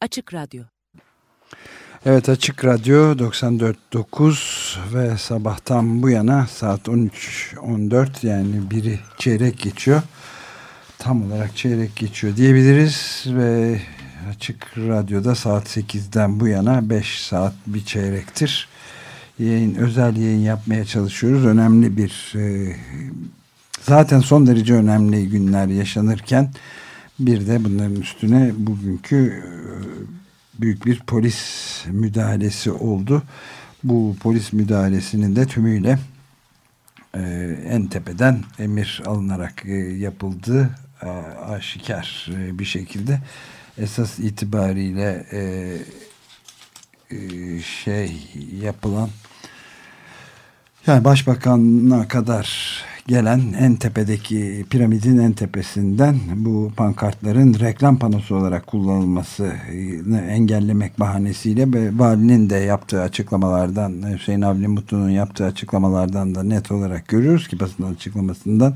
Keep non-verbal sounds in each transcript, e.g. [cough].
Açık Radyo Evet Açık Radyo 94.9 ve sabahtan bu yana saat 13.14 yani biri çeyrek geçiyor. Tam olarak çeyrek geçiyor diyebiliriz ve Açık Radyo'da saat 8'den bu yana 5 saat bir çeyrektir. Yayın, özel yayın yapmaya çalışıyoruz. Önemli bir e, zaten son derece önemli günler yaşanırken bir de bunların üstüne bugünkü e, büyük bir polis müdahalesi oldu. Bu polis müdahalesinin de tümüyle e, en tepeden emir alınarak e, yapıldığı e, aşikar bir şekilde esas itibariyle şey yapılan yani başbakanına kadar gelen en tepedeki piramidin en tepesinden bu pankartların reklam panosu olarak kullanılmasını engellemek bahanesiyle ve valinin de yaptığı açıklamalardan Hüseyin Avni Mutlu'nun yaptığı açıklamalardan da net olarak görüyoruz ki basın açıklamasından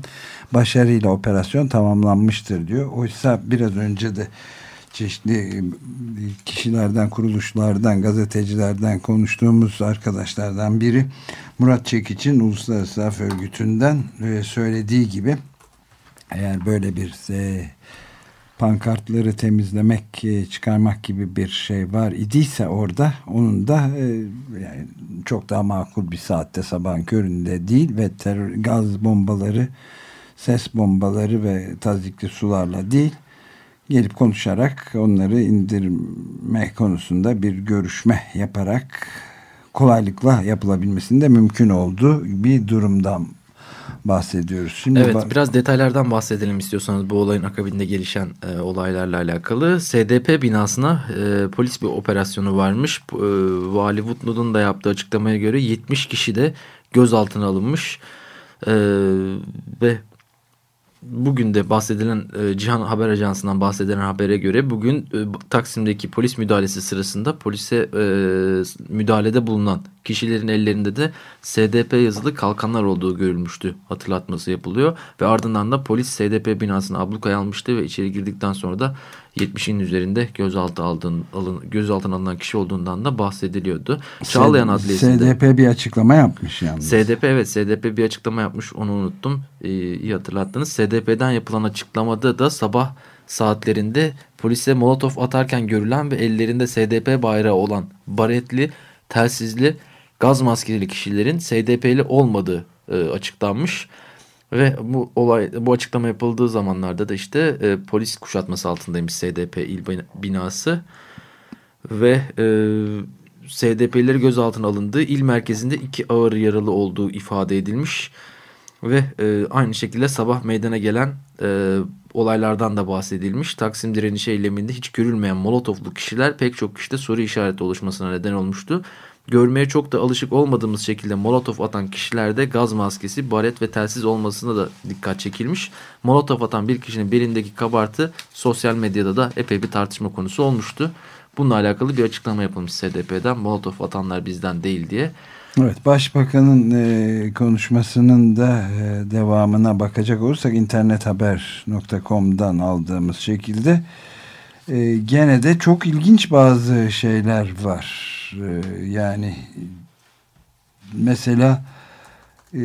başarıyla operasyon tamamlanmıştır diyor. Oysa biraz önce de çeşitli kişilerden, kuruluşlardan, gazetecilerden konuştuğumuz arkadaşlardan biri Murat Çekiç'in Uluslararası Af Örgütü'nden e, söylediği gibi eğer böyle bir e, pankartları temizlemek, e, çıkarmak gibi bir şey var idiyse orada onun da yani çok daha makul bir saatte sabahın köründe değil ve terör, gaz bombaları, ses bombaları ve tazikli sularla değil gelip konuşarak onları indirme konusunda bir görüşme yaparak kolaylıkla yapılabilmesinde mümkün olduğu bir durumdan bahsediyoruz. Şimdi evet biraz detaylardan bahsedelim istiyorsanız bu olayın akabinde gelişen e, olaylarla alakalı. SDP binasına e, polis bir operasyonu varmış. E, Vali Woodnud'un da yaptığı açıklamaya göre 70 kişi de gözaltına alınmış. E, ve bugün de bahsedilen e, Cihan Haber Ajansı'ndan bahsedilen habere göre bugün e, Taksim'deki polis müdahalesi sırasında polise e, müdahalede bulunan kişilerin ellerinde de SDP yazılı kalkanlar olduğu görülmüştü hatırlatması yapılıyor ve ardından da polis SDP binasını ablukaya almıştı ve içeri girdikten sonra da 70'in üzerinde gözaltı aldığın, alın, gözaltına alınan kişi olduğundan da bahsediliyordu. Çağlayan Adliyesi'nde. SDP bir açıklama yapmış yalnız. SDP evet SDP bir açıklama yapmış onu unuttum. Ee, iyi hatırlattınız. SDP'den yapılan açıklamada da sabah saatlerinde polise molotof atarken görülen ve ellerinde SDP bayrağı olan baretli, telsizli, gaz maskeli kişilerin SDP'li olmadığı e, açıklanmış. Ve bu olay bu açıklama yapıldığı zamanlarda da işte e, polis kuşatması altındaymış SDP il binası ve e, SDP'lileri gözaltına alındığı il merkezinde iki ağır yaralı olduğu ifade edilmiş ve e, aynı şekilde sabah meydana gelen e, olaylardan da bahsedilmiş. Taksim direnişi eyleminde hiç görülmeyen molotoflu kişiler pek çok kişide soru işareti oluşmasına neden olmuştu görmeye çok da alışık olmadığımız şekilde molotof atan kişilerde gaz maskesi, baret ve telsiz olmasına da dikkat çekilmiş. Molotof atan bir kişinin belindeki kabartı sosyal medyada da epey bir tartışma konusu olmuştu. Bununla alakalı bir açıklama yapılmış SDP'den molotof atanlar bizden değil diye. Evet Başbakanın e, konuşmasının da e, devamına bakacak olursak internethaber.com'dan aldığımız şekilde e, gene de çok ilginç bazı şeyler var. Ee, yani mesela e,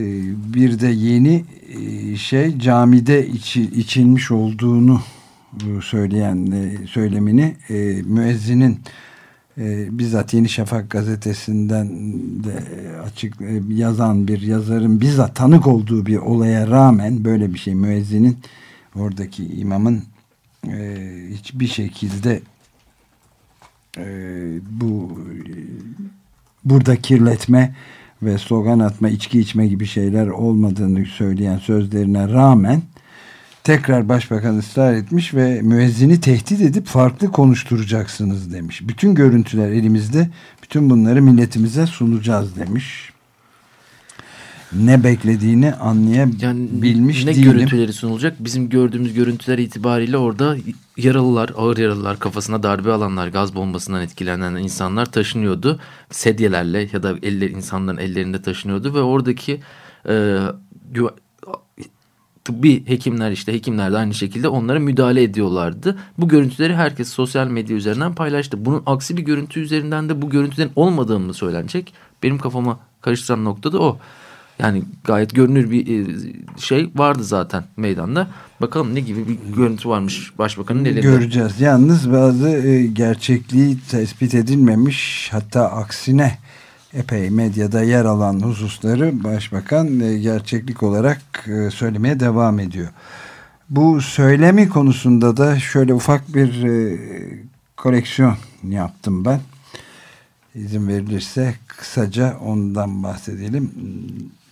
bir de yeni e, şey camide içi, içilmiş olduğunu e, söyleyen söylemini müezzinin bizzat Yeni Şafak gazetesinden de açık yazan bir yazarın bizzat tanık olduğu bir olaya rağmen böyle bir şey müezzinin oradaki imamın hiçbir şekilde e, bu burada kirletme ve slogan atma, içki içme gibi şeyler olmadığını söyleyen sözlerine rağmen tekrar başbakan ısrar etmiş ve müezzini tehdit edip farklı konuşturacaksınız demiş. Bütün görüntüler elimizde, bütün bunları milletimize sunacağız demiş ne beklediğini anlayabilmiş yani ne değilim. görüntüleri sunulacak? Bizim gördüğümüz görüntüler itibariyle orada yaralılar, ağır yaralılar, kafasına darbe alanlar, gaz bombasından etkilenen insanlar taşınıyordu. Sedyelerle ya da eller, insanların ellerinde taşınıyordu ve oradaki e, tıbbi hekimler işte hekimler de aynı şekilde onlara müdahale ediyorlardı. Bu görüntüleri herkes sosyal medya üzerinden paylaştı. Bunun aksi bir görüntü üzerinden de bu görüntülerin olmadığını söylenecek. Benim kafama karıştıran nokta da o. Yani gayet görünür bir e, şey vardı zaten meydanda. Bakalım ne gibi bir görüntü varmış başbakanın elinde. Göreceğiz. Yalnız bazı e, gerçekliği tespit edilmemiş hatta aksine epey medyada yer alan hususları başbakan e, gerçeklik olarak söylemeye devam ediyor. Bu söylemi konusunda da şöyle ufak bir koleksiyon yaptım ben. İzin verilirse kısaca ondan bahsedelim.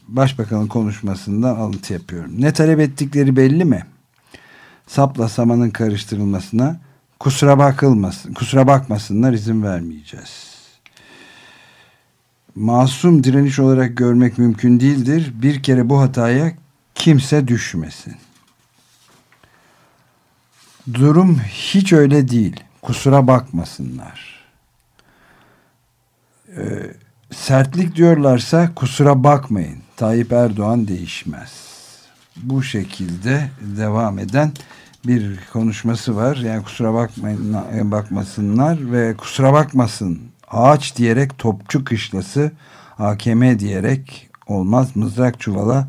Başbakanın konuşmasından alıntı yapıyorum. Ne talep ettikleri belli mi? Sapla samanın karıştırılmasına kusura bakılmasın, kusura bakmasınlar izin vermeyeceğiz. Masum direniş olarak görmek mümkün değildir. Bir kere bu hataya kimse düşmesin. Durum hiç öyle değil. Kusura bakmasınlar. Ee, sertlik diyorlarsa kusura bakmayın. Tayyip Erdoğan değişmez. Bu şekilde devam eden bir konuşması var. Yani kusura bakmayın bakmasınlar ve kusura bakmasın ağaç diyerek topçu kışlası AKM diyerek olmaz mızrak çuvala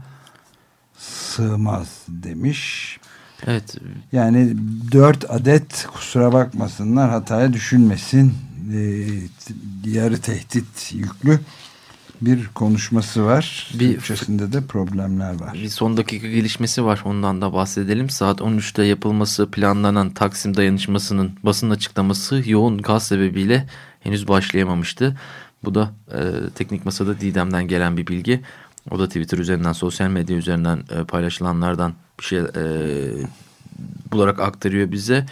sığmaz demiş. Evet. Yani dört adet kusura bakmasınlar hataya düşünmesin e, yarı tehdit yüklü bir konuşması var. Bir, Türkçesinde de problemler var. Bir son dakika gelişmesi var ondan da bahsedelim. Saat 13'te yapılması planlanan Taksim dayanışmasının basın açıklaması yoğun gaz sebebiyle henüz başlayamamıştı. Bu da e, teknik masada Didem'den gelen bir bilgi. O da Twitter üzerinden, sosyal medya üzerinden e, paylaşılanlardan bir şey e, bularak aktarıyor bize.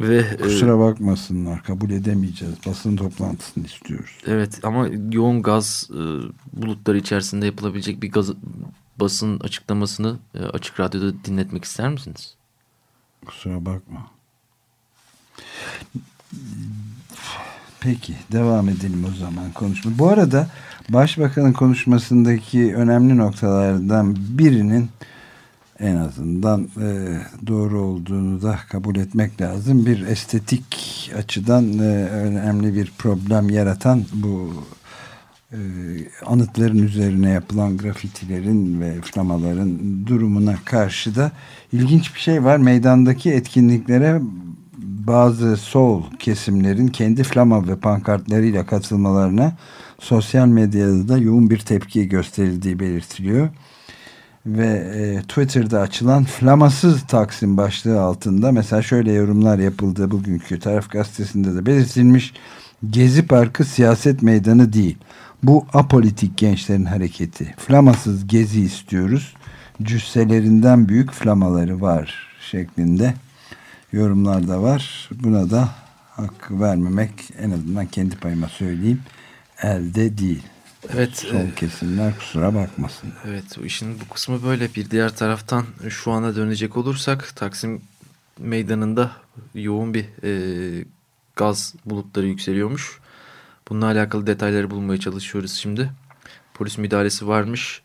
Ve, e, Kusura bakmasınlar kabul edemeyeceğiz. Basın toplantısını istiyoruz. Evet ama yoğun gaz e, bulutları içerisinde yapılabilecek bir gaz, basın açıklamasını e, açık radyoda dinletmek ister misiniz? Kusura bakma. Peki devam edelim o zaman konuşma. Bu arada Başbakanın konuşmasındaki önemli noktalardan birinin en azından e, doğru olduğunu da kabul etmek lazım. Bir estetik açıdan e, önemli bir problem yaratan bu e, anıtların üzerine yapılan grafitilerin ve flamaların durumuna karşı da ilginç bir şey var. Meydandaki etkinliklere bazı sol kesimlerin kendi flama ve pankartlarıyla katılmalarına sosyal medyada da yoğun bir tepki gösterildiği belirtiliyor ve e, Twitter'da açılan flamasız Taksim başlığı altında mesela şöyle yorumlar yapıldı bugünkü taraf gazetesinde de belirtilmiş Gezi Parkı siyaset meydanı değil bu apolitik gençlerin hareketi. Flamasız gezi istiyoruz cüsselerinden büyük flamaları var şeklinde yorumlar da var. Buna da hak vermemek en azından kendi payıma söyleyeyim elde değil Evet. Son e, kesimler kusura bakmasın. Evet bu işin bu kısmı böyle. Bir diğer taraftan şu ana dönecek olursak Taksim meydanında yoğun bir e, gaz bulutları yükseliyormuş. Bununla alakalı detayları bulmaya çalışıyoruz şimdi. Polis müdahalesi varmış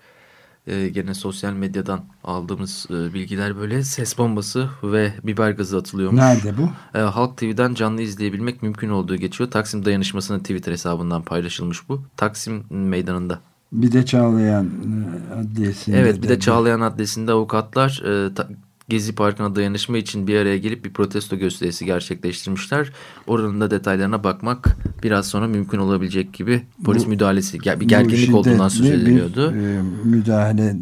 e, gene sosyal medyadan aldığımız e, bilgiler böyle ses bombası ve biber gazı atılıyormuş. Nerede bu? E, Halk TV'den canlı izleyebilmek mümkün olduğu geçiyor. Taksim Dayanışması'nın Twitter hesabından paylaşılmış bu. Taksim meydanında. Bir de Çağlayan e, Adliyesi'nde. Evet bir de Çağlayan Adliyesi'nde avukatlar e, Gezi Parkı'na dayanışma için bir araya gelip bir protesto gösterisi gerçekleştirmişler. Oranın da detaylarına bakmak biraz sonra mümkün olabilecek gibi polis bu, müdahalesi bir gerginlik olduğundan söz ediliyordu. Bir, e, müdahale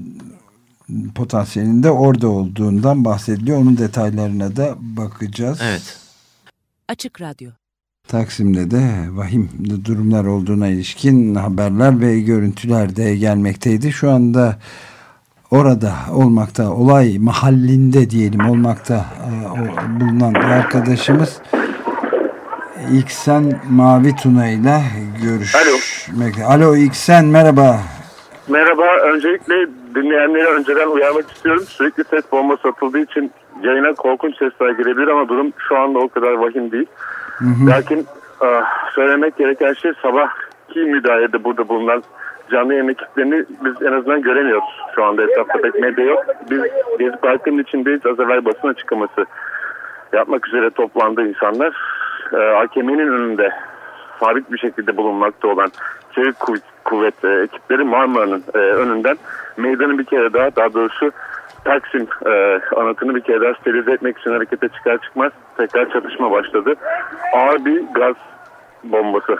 potansiyelinde orada olduğundan bahsediliyor. Onun detaylarına da bakacağız. Evet. Açık Radyo. Taksim'de de vahim durumlar olduğuna ilişkin haberler ve görüntüler de gelmekteydi. Şu anda orada olmakta, olay mahallinde diyelim olmakta e, bulunan arkadaşımız İksen Mavi Tuna ile görüşmek. Alo. Alo İksen merhaba. Merhaba. Öncelikle dinleyenleri önceden uyarmak istiyorum. Sürekli ses bomba satıldığı için yayına korkunç sesler gelebilir ama durum şu anda o kadar vahim değil. Hı hı. Lakin ah, söylemek gereken şey sabahki müdahalede burada bulunan canlı yayın ekiplerini biz en azından göremiyoruz. Şu anda etrafta pek medya yok. Biz Gezi Parkı'nın içindeyiz. Az evvel basın açıklaması yapmak üzere toplandı insanlar. Ee, AKM'nin önünde sabit bir şekilde bulunmakta olan çevik kuvvet, kuvvet e, ekipleri Marmara'nın e, önünden meydanı bir kere daha daha doğrusu Taksim e, anıtını bir kere daha sterilize etmek için harekete çıkar çıkmaz tekrar çatışma başladı. Ağır bir gaz bombası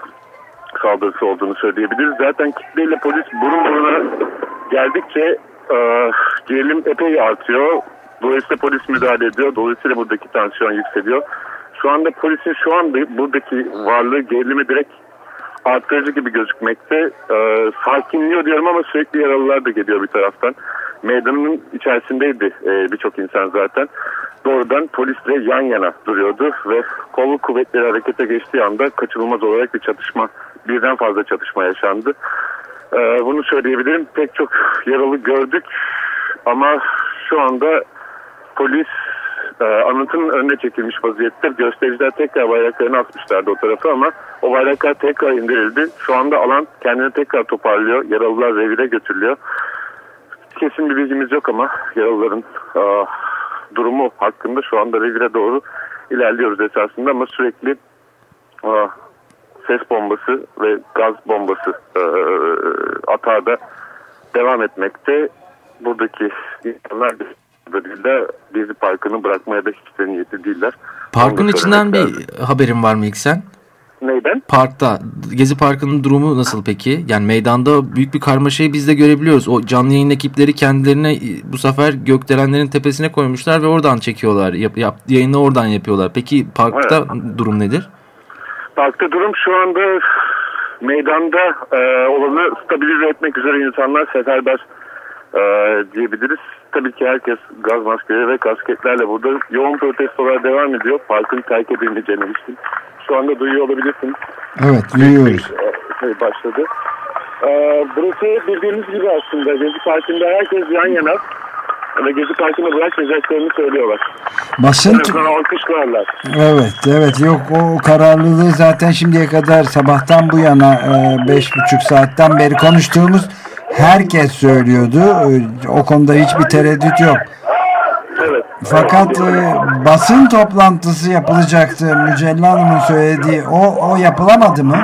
saldırısı olduğunu söyleyebiliriz. Zaten kitleyle polis burun buruna geldikçe e, gerilim epey artıyor. Dolayısıyla polis müdahale ediyor. Dolayısıyla buradaki tansiyon yükseliyor. Şu anda polisin şu anda buradaki varlığı gerilimi direkt arttırıcı gibi gözükmekte. E, sakinliyor diyorum ama sürekli yaralılar da geliyor bir taraftan. Meydanın içerisindeydi e, birçok insan zaten. Doğrudan polisle yan yana duruyordu ve kolluk kuvvetleri harekete geçtiği anda kaçınılmaz olarak bir çatışma, birden fazla çatışma yaşandı. E, bunu söyleyebilirim. Pek çok yaralı gördük ama şu anda polis e, anıtın önüne çekilmiş vaziyette. Göstericiler tekrar bayraklarını asmışlardı o tarafa ama o bayraklar tekrar indirildi. Şu anda alan kendini tekrar toparlıyor. Yaralılar revire götürülüyor. Kesin bir bilgimiz yok ama yaralıların e, durumu hakkında şu anda revire doğru ilerliyoruz esasında ama sürekli e, ses bombası ve gaz bombası e, atağı da devam etmekte. Buradaki insanlar kadarıyla Gezi Parkı'nı bırakmaya da hiç de niyeti değiller. Parkın Onu içinden bir lazım. haberin var mı ilk sen? Neyden? Parkta Gezi Parkı'nın durumu nasıl peki? Yani meydanda büyük bir karmaşayı biz de görebiliyoruz. O canlı yayın ekipleri kendilerine e, bu sefer gökdelenlerin tepesine koymuşlar ve oradan çekiyorlar. Yap, yap, yayını oradan yapıyorlar. Peki parkta durum nedir? Parkta durum şu anda meydanda e, olanı stabilize etmek üzere insanlar seferber e, diyebiliriz. Tabii ki herkes gaz maskeleri ve kasketlerle burada yoğun protestolar devam ediyor. Parkın terk edilmeyeceğine ilişkin. Şu anda duyuyor olabilirsiniz. Evet duyuyoruz. E, şey başladı. E, burası bildiğiniz gibi aslında. Gezi Parkı'nda herkes yan yana ve Gezi Parkı'nı bırakmayacaklarını söylüyorlar. Basın azından alkışlarlar. evet evet yok o kararlılığı zaten şimdiye kadar sabahtan bu yana e, beş buçuk saatten beri konuştuğumuz herkes söylüyordu. E, O konuda hiçbir tereddüt yok. Evet. Fakat e, basın toplantısı yapılacaktı. Mücella Hanım'ın söylediği o, o yapılamadı mı?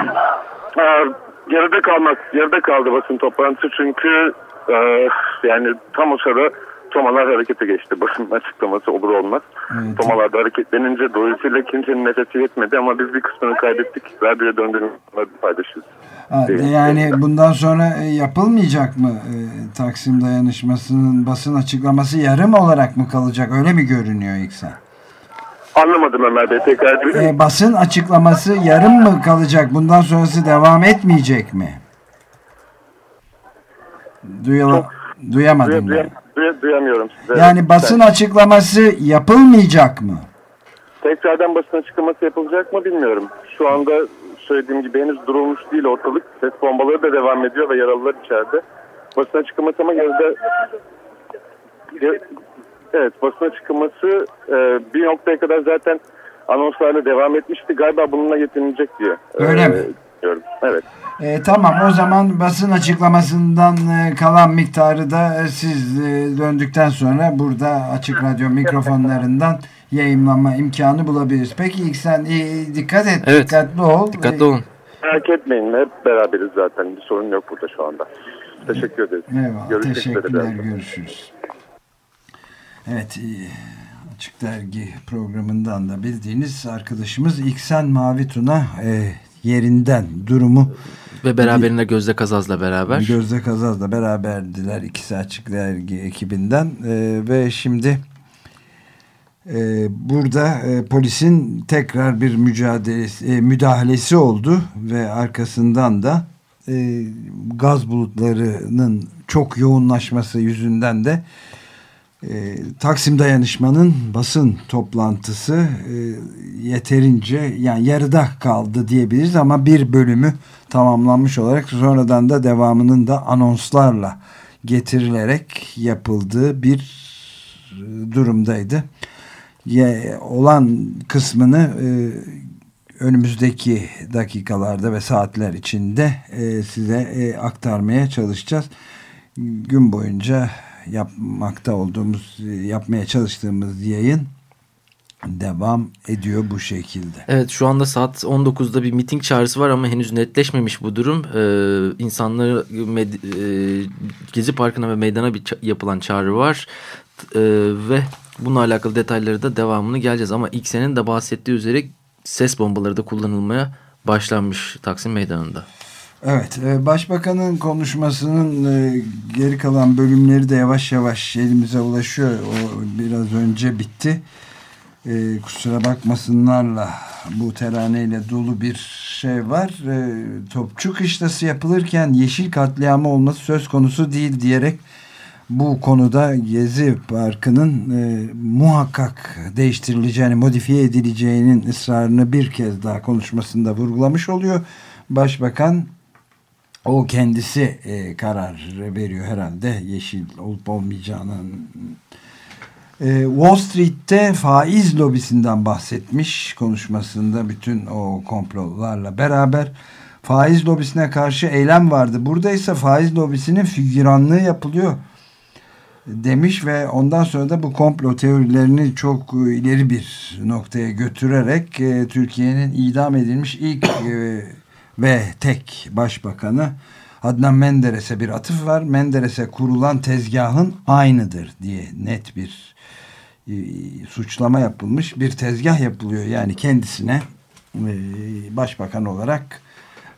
Aa, yarıda kalmak, yarıda kaldı basın toplantısı çünkü e, yani tam o sırada Tomalar harekete geçti. Basın [laughs] açıklaması olur olmaz. Evet. Tomalar da hareketlenince dolayısıyla kimsenin nefesi yetmedi ama biz bir kısmını kaybettik. Radyoya döndüğümüzde paylaşırız. Ha, Yani bundan sonra e, yapılmayacak mı e, Taksim dayanışmasının basın açıklaması yarım olarak mı kalacak? Öyle mi görünüyor İksan? Anlamadım Ömer Bey tekrar. E, basın açıklaması yarım mı kalacak? Bundan sonrası devam etmeyecek mi? Duyala, duyamadım Duya- duyamıyorum size. Yani basın açıklaması yapılmayacak mı? Tekrardan basın açıklaması yapılacak mı bilmiyorum. Şu anda söylediğim gibi henüz durulmuş değil ortalık. Ses bombaları da devam ediyor ve yaralılar içeride. Basın açıklaması ama yarıda... Ya- Evet basın açıklaması e, bir noktaya kadar zaten anonslarla devam etmişti. Galiba bununla yetinilecek diye. Öyle e, mi? Diyorum. Evet. E, tamam o zaman basın açıklamasından e, kalan miktarı da e, siz e, döndükten sonra burada Açık Radyo mikrofonlarından yayınlama imkanı bulabiliriz. Peki ilk sen e, dikkat et, Evet. dikkatli ol. Dikkatli olun. Merak etmeyin hep beraberiz zaten. Bir sorun yok burada şu anda. Teşekkür ederiz. Eyvallah. Görüşmek Teşekkürler. üzere. Görüşürüz. Evet. e, Açık Dergi programından da bildiğiniz arkadaşımız İksen Mavi Tuna e, yerinden durumu. Ve beraberinde Gözde Kazaz'la beraber. Gözde Kazaz'la beraberdiler ikisi Açık Dergi ekibinden. E, ve şimdi e, burada e, polisin tekrar bir mücadelesi, e, müdahalesi oldu. Ve arkasından da e, gaz bulutlarının çok yoğunlaşması yüzünden de e, Taksim Dayanışma'nın basın toplantısı e, yeterince yani yarıda kaldı diyebiliriz ama bir bölümü tamamlanmış olarak sonradan da devamının da anonslarla getirilerek yapıldığı bir e, durumdaydı. Ye, olan kısmını e, önümüzdeki dakikalarda ve saatler içinde e, size e, aktarmaya çalışacağız. Gün boyunca yapmakta olduğumuz, yapmaya çalıştığımız yayın devam ediyor bu şekilde. Evet şu anda saat 19'da bir miting çağrısı var ama henüz netleşmemiş bu durum. Ee, insanları e, Gezi Parkı'na ve meydana bir yapılan çağrı var. Ee, ve bununla alakalı detayları da devamını geleceğiz. Ama ilk senin de bahsettiği üzere ses bombaları da kullanılmaya başlanmış Taksim Meydanı'nda. Evet, e, Başbakanın konuşmasının e, geri kalan bölümleri de yavaş yavaş elimize ulaşıyor. O biraz önce bitti. E, kusura bakmasınlarla bu teraneyle dolu bir şey var. Topçu kışlası yapılırken yeşil katliamı olması söz konusu değil diyerek bu konuda Gezi Parkı'nın e, muhakkak değiştirileceğini, modifiye edileceğinin ısrarını bir kez daha konuşmasında vurgulamış oluyor. Başbakan o kendisi e, karar veriyor herhalde yeşil olup olmayacağının. E, Wall Street'te faiz lobisinden bahsetmiş konuşmasında bütün o komplolarla beraber faiz lobisine karşı eylem vardı. Burada ise faiz lobisinin figüranlığı yapılıyor demiş ve ondan sonra da bu komplo teorilerini çok ileri bir noktaya götürerek e, Türkiye'nin idam edilmiş ilk e, ve tek başbakanı Adnan Menderes'e bir atıf var. Menderes'e kurulan tezgahın aynıdır diye net bir e, suçlama yapılmış. Bir tezgah yapılıyor yani kendisine e, başbakan olarak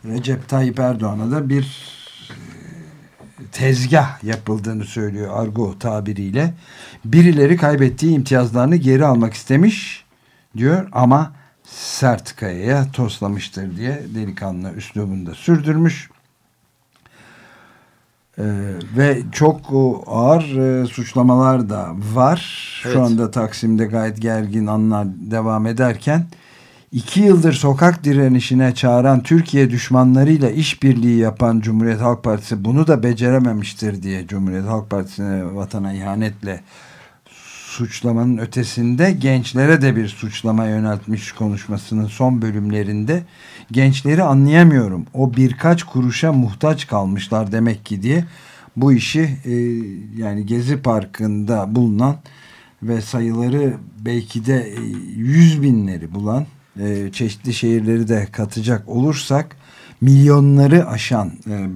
Recep Tayyip Erdoğan'a da bir tezgah yapıldığını söylüyor argo tabiriyle. Birileri kaybettiği imtiyazlarını geri almak istemiş diyor ama sert kayaya toslamıştır diye delikanlı üslubunda sürdürmüş. Ee, ve çok ağır e, suçlamalar da var. Evet. Şu anda Taksim'de gayet gergin anlar devam ederken iki yıldır sokak direnişine çağıran Türkiye düşmanlarıyla işbirliği yapan Cumhuriyet Halk Partisi bunu da becerememiştir diye Cumhuriyet Halk Partisi'ne vatana ihanetle suçlamanın ötesinde gençlere de bir suçlama yöneltmiş konuşmasının son bölümlerinde gençleri anlayamıyorum. O birkaç kuruşa muhtaç kalmışlar demek ki diye bu işi e, yani Gezi Parkı'nda bulunan ve sayıları belki de e, yüz binleri bulan e, çeşitli şehirleri de katacak olursak milyonları aşan e,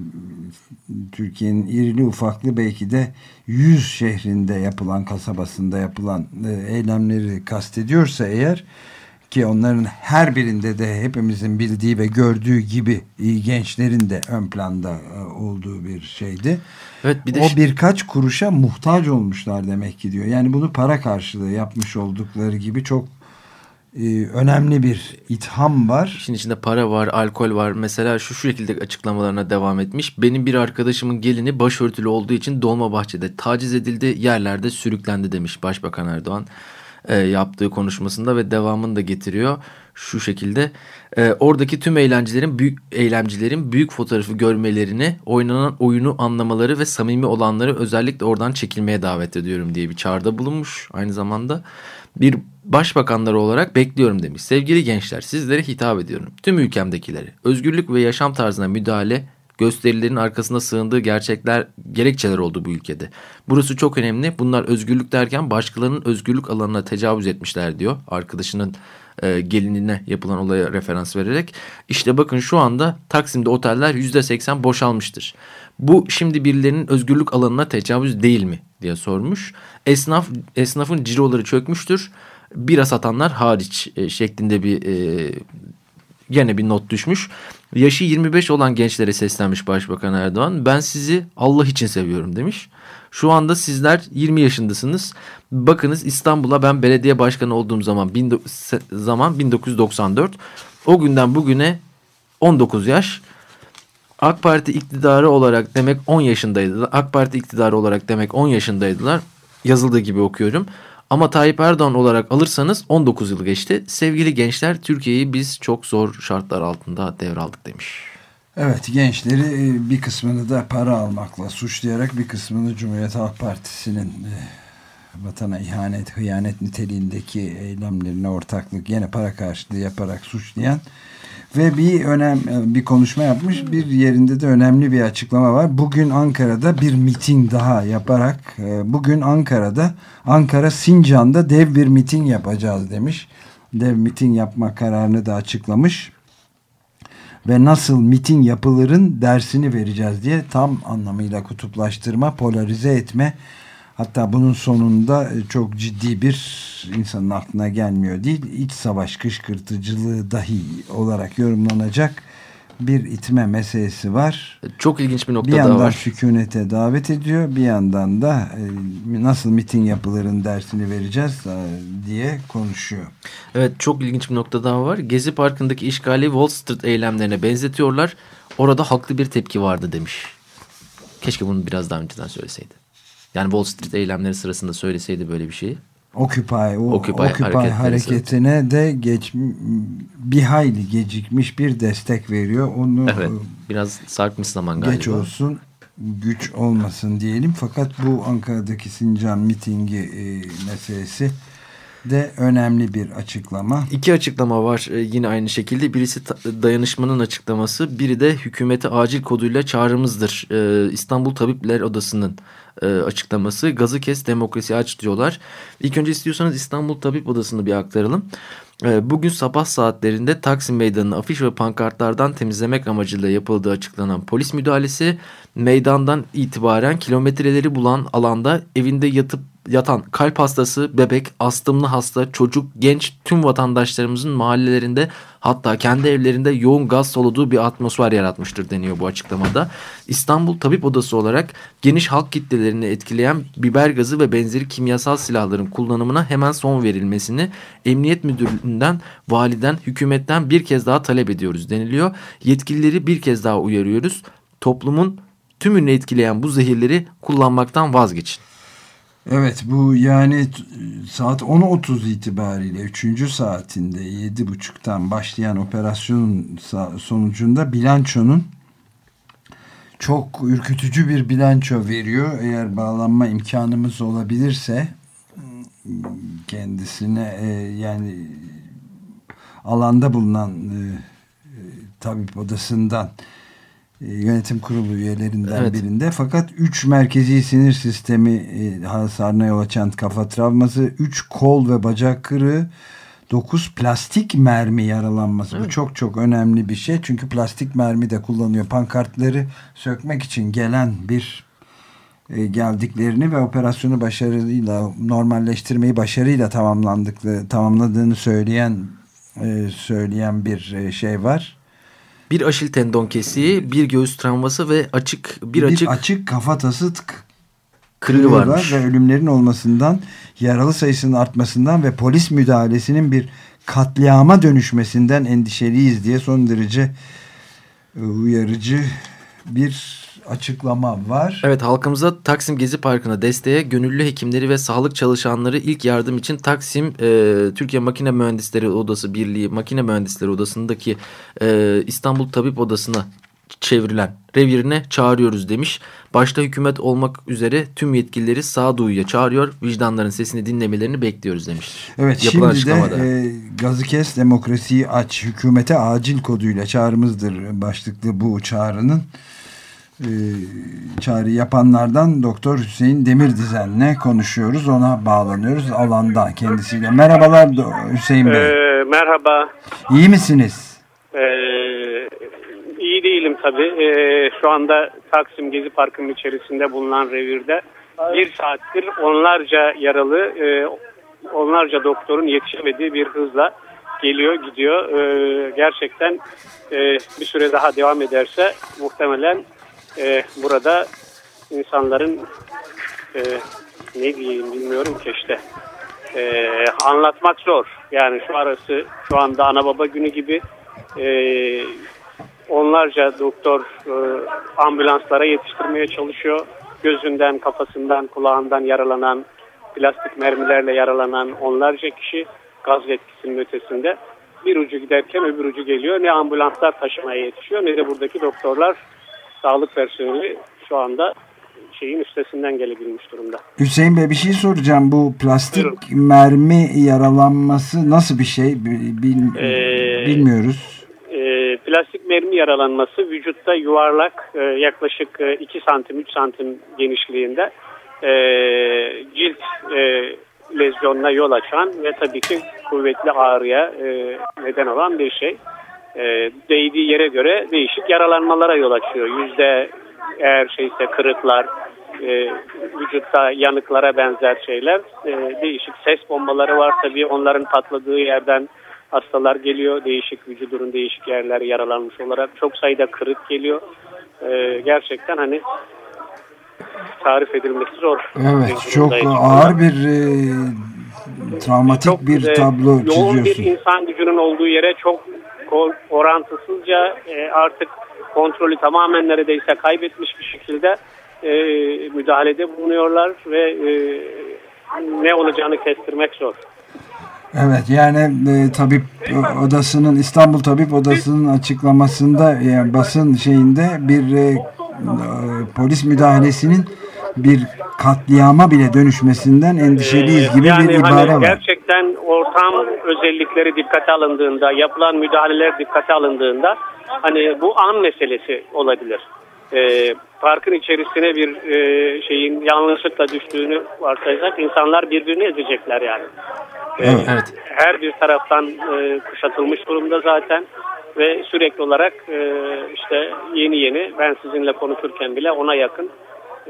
Türkiye'nin irili ufaklı belki de 100 şehrinde yapılan kasabasında yapılan e, eylemleri kastediyorsa eğer ki onların her birinde de hepimizin bildiği ve gördüğü gibi gençlerin de ön planda e, olduğu bir şeydi. Evet, bir de o birkaç kuruşa muhtaç olmuşlar demek ki diyor. Yani bunu para karşılığı yapmış oldukları gibi çok e, önemli bir itham var. İşin içinde para var, alkol var. Mesela şu şekilde açıklamalarına devam etmiş. Benim bir arkadaşımın gelini başörtülü olduğu için Dolmabahçe'de taciz edildi, yerlerde sürüklendi demiş Başbakan Erdoğan e, yaptığı konuşmasında ve devamını da getiriyor şu şekilde. E, oradaki tüm eğlencelerin, büyük eylemcilerin büyük fotoğrafı görmelerini, oynanan oyunu anlamaları ve samimi olanları özellikle oradan çekilmeye davet ediyorum diye bir çağrıda bulunmuş aynı zamanda bir başbakanları olarak bekliyorum demiş. Sevgili gençler sizlere hitap ediyorum. Tüm ülkemdekileri özgürlük ve yaşam tarzına müdahale gösterilerin arkasında sığındığı gerçekler, gerekçeler oldu bu ülkede. Burası çok önemli. Bunlar özgürlük derken başkalarının özgürlük alanına tecavüz etmişler diyor. Arkadaşının e, gelinine yapılan olaya referans vererek. İşte bakın şu anda Taksim'de oteller %80 boşalmıştır. Bu şimdi birilerinin özgürlük alanına tecavüz değil mi diye sormuş. Esnaf esnafın ciroları çökmüştür. Bira satanlar hariç e, şeklinde bir e, gene bir not düşmüş. Yaşı 25 olan gençlere seslenmiş Başbakan Erdoğan. Ben sizi Allah için seviyorum demiş. Şu anda sizler 20 yaşındasınız. Bakınız İstanbul'a ben belediye başkanı olduğum zaman, bin, zaman 1994. O günden bugüne 19 yaş. AK Parti iktidarı olarak demek 10 yaşındaydılar. AK Parti iktidarı olarak demek 10 yaşındaydılar. Yazıldığı gibi okuyorum. Ama Tayyip Erdoğan olarak alırsanız 19 yıl geçti. Sevgili gençler Türkiye'yi biz çok zor şartlar altında devraldık demiş. Evet gençleri e, bir kısmını da para almakla suçlayarak bir kısmını Cumhuriyet Halk Partisi'nin e, vatana ihanet, hıyanet niteliğindeki eylemlerine ortaklık yine para karşılığı yaparak suçlayan ve bir önem bir konuşma yapmış. Bir yerinde de önemli bir açıklama var. Bugün Ankara'da bir miting daha yaparak e, bugün Ankara'da Ankara Sincan'da dev bir miting yapacağız demiş. Dev miting yapma kararını da açıklamış. Ve nasıl miting yapılırın dersini vereceğiz diye tam anlamıyla kutuplaştırma, polarize etme Hatta bunun sonunda e, çok ciddi bir insanın aklına gelmiyor değil, iç savaş kışkırtıcılığı dahi olarak yorumlanacak bir itme meselesi var. Çok ilginç bir nokta bir daha var. Bir sükunete davet ediyor. Bir yandan da e, nasıl miting yapıların dersini vereceğiz e, diye konuşuyor. Evet çok ilginç bir nokta daha var. Gezi Parkı'ndaki işgali Wall Street eylemlerine benzetiyorlar. Orada haklı bir tepki vardı demiş. Keşke bunu biraz daha önceden söyleseydi. Yani Wall Street eylemleri sırasında söyleseydi böyle bir şeyi. Occupy, o Occupy, Occupy hareketine de geç bir hayli gecikmiş bir destek veriyor. Onu Evet. Biraz sarkmış zaman galiba. Geç olsun, güç olmasın diyelim. Fakat bu Ankara'daki Sincan mitingi e, meselesi de önemli bir açıklama. İki açıklama var e, yine aynı şekilde. Birisi dayanışmanın açıklaması, biri de hükümete acil koduyla çağrımızdır. E, İstanbul Tabipler Odası'nın e, açıklaması. Gazı kes demokrasi aç diyorlar. İlk önce istiyorsanız İstanbul Tabip Odası'nı bir aktaralım. E, bugün sabah saatlerinde Taksim Meydanı'nı afiş ve pankartlardan temizlemek amacıyla yapıldığı açıklanan polis müdahalesi meydandan itibaren kilometreleri bulan alanda evinde yatıp yatan kalp hastası, bebek, astımlı hasta, çocuk, genç tüm vatandaşlarımızın mahallelerinde hatta kendi evlerinde yoğun gaz soluduğu bir atmosfer yaratmıştır deniyor bu açıklamada. İstanbul Tabip Odası olarak geniş halk kitlelerini etkileyen biber gazı ve benzeri kimyasal silahların kullanımına hemen son verilmesini Emniyet Müdürlüğü'nden, validen, hükümetten bir kez daha talep ediyoruz deniliyor. Yetkilileri bir kez daha uyarıyoruz. Toplumun tümünü etkileyen bu zehirleri kullanmaktan vazgeçin. Evet bu yani saat 10.30 itibariyle 3. saatinde 7.30'dan başlayan operasyonun sonucunda bilançonun çok ürkütücü bir bilanço veriyor. Eğer bağlanma imkanımız olabilirse kendisine e, yani alanda bulunan e, tabip odasından e, yönetim kurulu üyelerinden evet. birinde. Fakat 3 merkezi sinir sistemi e, hasarına yol açan kafa travması, 3 kol ve bacak kırığı, 9 plastik mermi yaralanması. Evet. Bu çok çok önemli bir şey. Çünkü plastik mermi de kullanıyor. Pankartları sökmek için gelen bir e, geldiklerini ve operasyonu başarıyla normalleştirmeyi başarıyla tamamlandıkları tamamladığını söyleyen e, söyleyen bir e, şey var bir aşil tendon kesiği, bir göğüs travması ve açık bir, bir açık açık kafatası kırığı varmış. Ve ölümlerin olmasından, yaralı sayısının artmasından ve polis müdahalesinin bir katliama dönüşmesinden endişeliyiz diye son derece uyarıcı bir açıklama var. Evet halkımıza Taksim Gezi Parkı'na desteğe gönüllü hekimleri ve sağlık çalışanları ilk yardım için Taksim e, Türkiye Makine Mühendisleri Odası Birliği Makine Mühendisleri Odası'ndaki e, İstanbul Tabip Odası'na çevrilen revirine çağırıyoruz demiş. Başta hükümet olmak üzere tüm yetkilileri sağduyuya çağırıyor. Vicdanların sesini dinlemelerini bekliyoruz demiş. Evet Yapılan şimdi de e, gazı kes demokrasiyi aç hükümete acil koduyla çağrımızdır başlıklı bu çağrının e, çağrı yapanlardan Doktor Hüseyin Demirdizen'le konuşuyoruz. Ona bağlanıyoruz alandan kendisiyle. Merhabalar Hüseyin Bey. Ee, merhaba. İyi misiniz? Ee, iyi değilim tabii. Ee, şu anda Taksim Gezi Parkı'nın içerisinde bulunan revirde bir saattir onlarca yaralı, e, onlarca doktorun yetişemediği bir hızla geliyor gidiyor. Ee, gerçekten e, bir süre daha devam ederse muhtemelen e, burada insanların e, ne diyeyim bilmiyorum ki işte e, anlatmak zor. Yani şu arası şu anda ana baba günü gibi e, onlarca doktor e, ambulanslara yetiştirmeye çalışıyor. Gözünden, kafasından, kulağından yaralanan, plastik mermilerle yaralanan onlarca kişi gaz etkisinin ötesinde bir ucu giderken öbür ucu geliyor. Ne ambulanslar taşımaya yetişiyor ne de buradaki doktorlar sağlık personeli şu anda şeyin üstesinden gelebilmiş durumda. Hüseyin Bey bir şey soracağım. Bu plastik Buyurun. mermi yaralanması nasıl bir şey? Bil, ee, bilmiyoruz. E, plastik mermi yaralanması vücutta yuvarlak e, yaklaşık e, 2 santim 3 santim genişliğinde e, cilt e, lezyonuna yol açan ve tabii ki kuvvetli ağrıya e, neden olan bir şey. E, değdiği yere göre değişik yaralanmalara yol açıyor. Yüzde eğer şeyse kırıklar, e, vücutta yanıklara benzer şeyler, e, değişik ses bombaları var tabii onların patladığı yerden hastalar geliyor. Değişik vücudun değişik yerleri yaralanmış olarak çok sayıda kırık geliyor. E, gerçekten hani tarif edilmesi zor. Evet çok ağır bir e, travmatik çok, bir tablo yoğun çiziyorsun. Yoğun bir insan gücünün olduğu yere çok orantısızca e, artık kontrolü tamamen neredeyse kaybetmiş bir şekilde e, müdahalede bulunuyorlar ve e, ne olacağını kestirmek zor. Evet yani e, tabip odasının İstanbul Tabip Odası'nın açıklamasında yani basın şeyinde bir e, polis müdahalesinin bir katliama bile dönüşmesinden endişeliyiz gibi yani bir ibare hani var. Gerçekten ortam özellikleri dikkate alındığında, yapılan müdahaleler dikkate alındığında hani bu an meselesi olabilir. Ee, parkın içerisine bir e, şeyin yanlışlıkla düştüğünü varsayacak insanlar birbirini ezecekler yani. Ee, evet. Her bir taraftan e, kuşatılmış durumda zaten ve sürekli olarak e, işte yeni yeni ben sizinle konuşurken bile ona yakın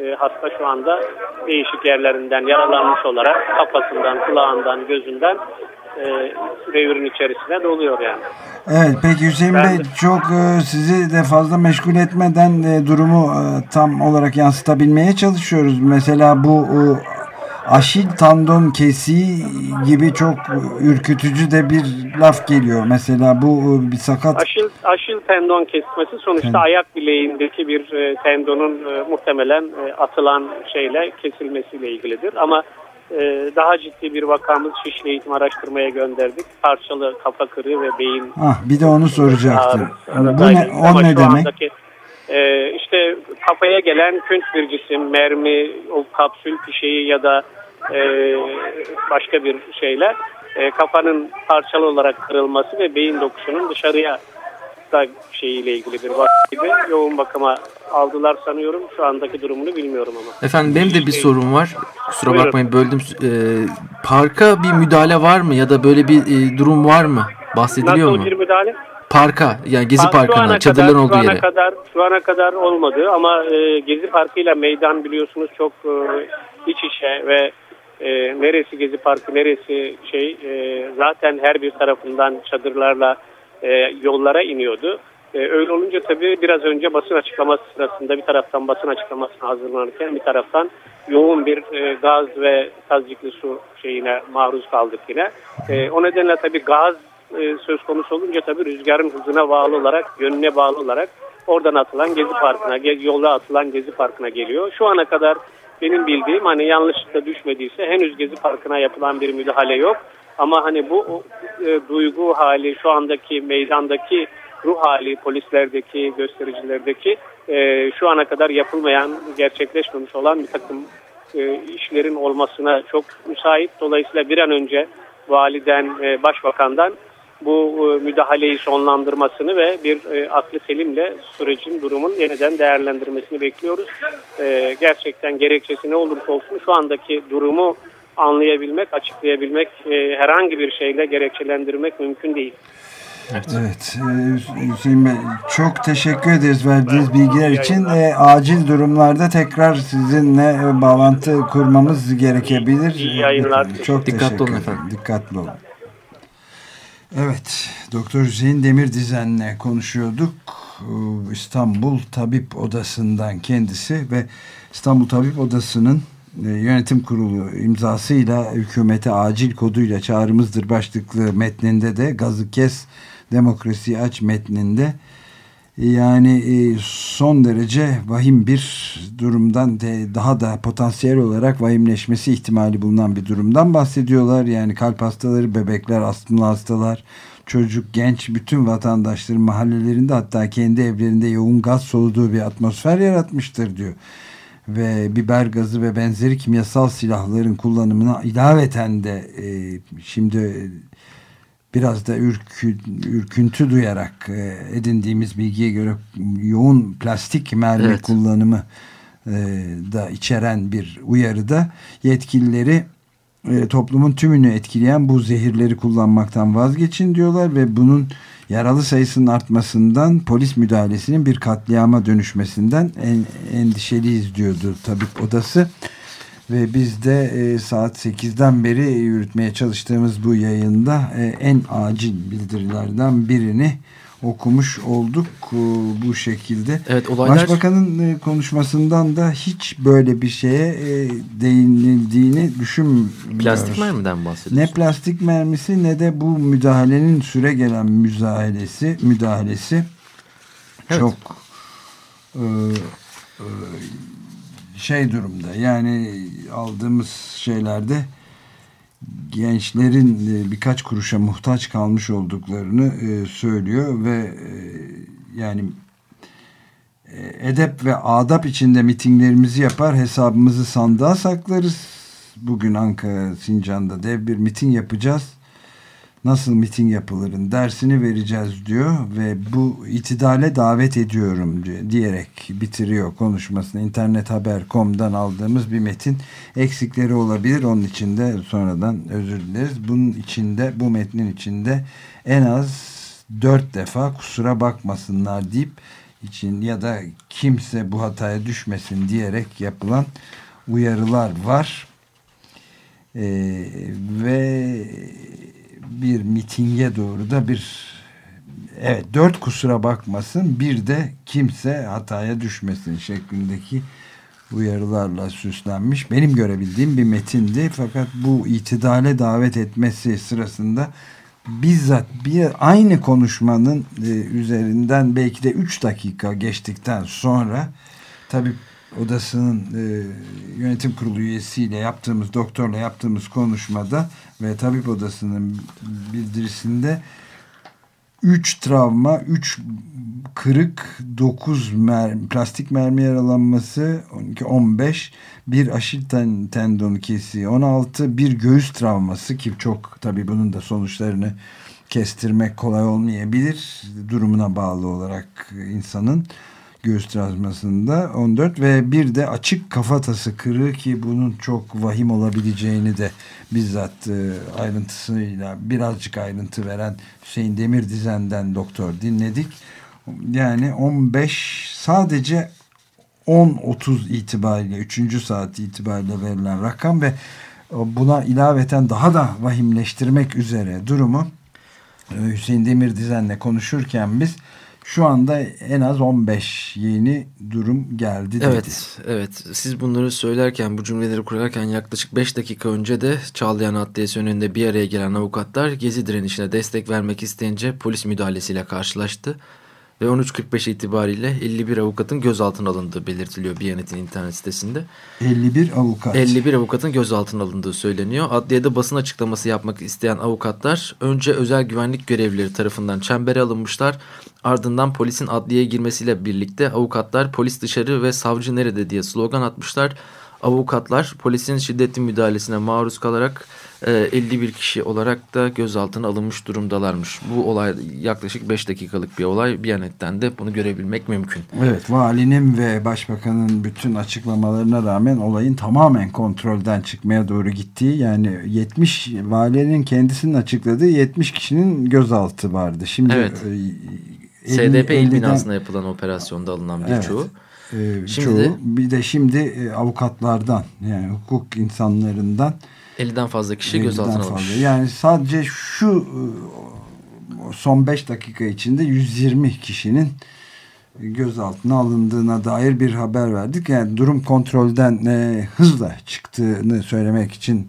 e, hasta şu anda değişik yerlerinden yaralanmış olarak kafasından, kulağından, gözünden e, revirin içerisine doluyor yani. Evet peki Hüseyin ben Bey çok e, sizi de fazla meşgul etmeden e, durumu e, tam olarak yansıtabilmeye çalışıyoruz. Mesela bu aşil tandon kesiği gibi çok ürkütücü de bir laf geliyor. Mesela bu bir sakat... Aşil, aşil tendon kesmesi sonuçta ayak bileğindeki bir tendonun muhtemelen atılan şeyle kesilmesiyle ilgilidir. Ama daha ciddi bir vakamız şişli eğitim araştırmaya gönderdik. Parçalı kafa kırığı ve beyin... Ah, bir de onu soracaktım. Bu ne, o ne demek? Andaki, e, işte kafaya gelen künç bir cisim, mermi, o kapsül fişeği ya da e, başka bir şeyler e, kafanın parçalı olarak kırılması ve beyin dokusunun dışarıya da şeyiyle ilgili bir gibi yoğun bakıma aldılar sanıyorum. Şu andaki durumunu bilmiyorum ama. Efendim benim de bir şey... sorum var. Kusura Buyurun. bakmayın böldüm. Ee, parka bir müdahale var mı ya da böyle bir e, durum var mı? Bahsediliyor Nasıl mu? bir müdahale? Parka yani Gezi Parkı'na çadırların olduğu şu ana yere. Kadar, şu ana kadar olmadı ama e, Gezi Parkı ile meydan biliyorsunuz çok e, iç içe ve e, neresi Gezi Parkı neresi şey e, zaten her bir tarafından çadırlarla e, yollara iniyordu. E, öyle olunca tabii biraz önce basın açıklaması sırasında bir taraftan basın açıklamasına hazırlanırken bir taraftan yoğun bir e, gaz ve tazikli su şeyine maruz kaldık yine. E, o nedenle tabii gaz e, söz konusu olunca tabii rüzgarın hızına bağlı olarak, yönüne bağlı olarak oradan atılan Gezi Parkı'na, yolda atılan Gezi Parkı'na geliyor. Şu ana kadar benim bildiğim hani yanlışlıkla düşmediyse henüz Gezi Parkı'na yapılan bir müdahale yok. Ama hani bu e, duygu hali şu andaki meydandaki ruh hali polislerdeki göstericilerdeki e, şu ana kadar yapılmayan gerçekleşmemiş olan bir takım e, işlerin olmasına çok müsait. Dolayısıyla bir an önce validen e, başbakandan bu e, müdahaleyi sonlandırmasını ve bir e, aklı selimle sürecin durumun yeniden değerlendirmesini bekliyoruz. E, gerçekten gerekçesi ne olursa olsun şu andaki durumu anlayabilmek, açıklayabilmek, e, herhangi bir şeyle gerekçelendirmek mümkün değil. Evet. evet. E, Hüseyin Bey çok teşekkür ederiz verdiğiniz bilgiler için. E, acil durumlarda tekrar sizinle e, bağlantı kurmamız gerekebilir. İyi, iyi yayınlar. Çok dikkatli olun efendim. Dikkatli olun. Evet, Doktor Hüseyin Demir Dizen'le konuşuyorduk. İstanbul Tabip Odası'ndan kendisi ve İstanbul Tabip Odası'nın yönetim kurulu imzasıyla hükümete acil koduyla çağrımızdır başlıklı metninde de gazı kes demokrasiyi aç metninde yani e, son derece vahim bir durumdan daha da potansiyel olarak vahimleşmesi ihtimali bulunan bir durumdan bahsediyorlar. Yani kalp hastaları, bebekler, astımlı hastalar, çocuk, genç bütün vatandaşların mahallelerinde hatta kendi evlerinde yoğun gaz soluduğu bir atmosfer yaratmıştır diyor. Ve biber gazı ve benzeri kimyasal silahların kullanımına ilaveten de e, şimdi biraz da ürkü, ürküntü duyarak e, edindiğimiz bilgiye göre yoğun plastik mermi evet. kullanımı e, da içeren bir uyarıda yetkilileri e, toplumun tümünü etkileyen bu zehirleri kullanmaktan vazgeçin diyorlar ve bunun yaralı sayısının artmasından polis müdahalesinin bir katliama dönüşmesinden en, endişeliyiz diyordu tabip odası. Ve biz de e, saat 8'den beri yürütmeye çalıştığımız bu yayında e, en acil bildirilerden birini okumuş olduk e, bu şekilde. Evet, olaylar... Başbakanın e, konuşmasından da hiç böyle bir şeye e, değinildiğini düşünmüyoruz. Plastik mermiden bahsediyorsun. Ne plastik mermisi ne de bu müdahalenin süre gelen müdahalesi müdahalesi evet. çok e, e, şey durumda. Yani aldığımız şeylerde gençlerin e, birkaç kuruşa muhtaç kalmış olduklarını e, söylüyor ve e, yani edep ve adap içinde mitinglerimizi yapar hesabımızı sandığa saklarız. Bugün Ankara Sincan'da dev bir miting yapacağız nasıl miting yapılırın dersini vereceğiz diyor ve bu itidale davet ediyorum diyor, diyerek bitiriyor konuşmasını. İnternet haber.com'dan aldığımız bir metin eksikleri olabilir. Onun içinde sonradan özür dileriz. Bunun içinde bu metnin içinde en az dört defa kusura bakmasınlar deyip için ya da kimse bu hataya düşmesin diyerek yapılan uyarılar var. Ee, ve bir mitinge doğru da bir evet dört kusura bakmasın bir de kimse hataya düşmesin şeklindeki uyarılarla süslenmiş. Benim görebildiğim bir metindi fakat bu itidale davet etmesi sırasında bizzat bir aynı konuşmanın e, üzerinden belki de üç dakika geçtikten sonra tabi odasının e, yönetim kurulu üyesiyle yaptığımız doktorla yaptığımız konuşmada ve tabip odasının bildirisinde 3 travma, 3 kırık, 9 mer plastik mermi yaralanması, 12, 15, bir aşil ten tendonu kesiği, 16, bir göğüs travması ki çok tabi bunun da sonuçlarını kestirmek kolay olmayabilir durumuna bağlı olarak insanın göğüs travmasında 14 ve bir de açık kafatası kırığı ki bunun çok vahim olabileceğini de bizzat e, ayrıntısıyla birazcık ayrıntı veren Hüseyin Demir Dizen'den doktor dinledik. Yani 15 sadece 10-30 itibariyle 3. saat itibariyle verilen rakam ve buna ilaveten daha da vahimleştirmek üzere durumu e, Hüseyin Demir Dizen'le konuşurken biz şu anda en az 15 yeni durum geldi dedi. Evet, evet. Siz bunları söylerken, bu cümleleri kurarken yaklaşık 5 dakika önce de Çağlayan Adliyesi önünde bir araya gelen avukatlar Gezi direnişine destek vermek isteyince polis müdahalesiyle karşılaştı ve 13.45 itibariyle 51 avukatın gözaltına alındığı belirtiliyor Biyanet'in internet sitesinde. 51 avukat. 51 avukatın gözaltına alındığı söyleniyor. Adliyede basın açıklaması yapmak isteyen avukatlar önce özel güvenlik görevlileri tarafından çembere alınmışlar. Ardından polisin adliyeye girmesiyle birlikte avukatlar polis dışarı ve savcı nerede diye slogan atmışlar. Avukatlar polisin şiddetli müdahalesine maruz kalarak 51 e, kişi olarak da gözaltına alınmış durumdalarmış. Bu olay yaklaşık 5 dakikalık bir olay. Biyanet'ten de bunu görebilmek mümkün. Evet valinin ve başbakanın bütün açıklamalarına rağmen olayın tamamen kontrolden çıkmaya doğru gittiği yani 70 valinin kendisinin açıkladığı 70 kişinin gözaltı vardı. Şimdi evet. e, SDP il binasında yapılan operasyonda alınan birçoğu. Evet. Ee, şimdi çoğu, bir de şimdi e, avukatlardan yani hukuk insanlarından 50'den fazla kişi gözaltına alınmış. Yani sadece şu e, son 5 dakika içinde 120 kişinin gözaltına alındığına dair bir haber verdik. Yani durum kontrolden e, hızla çıktığını söylemek için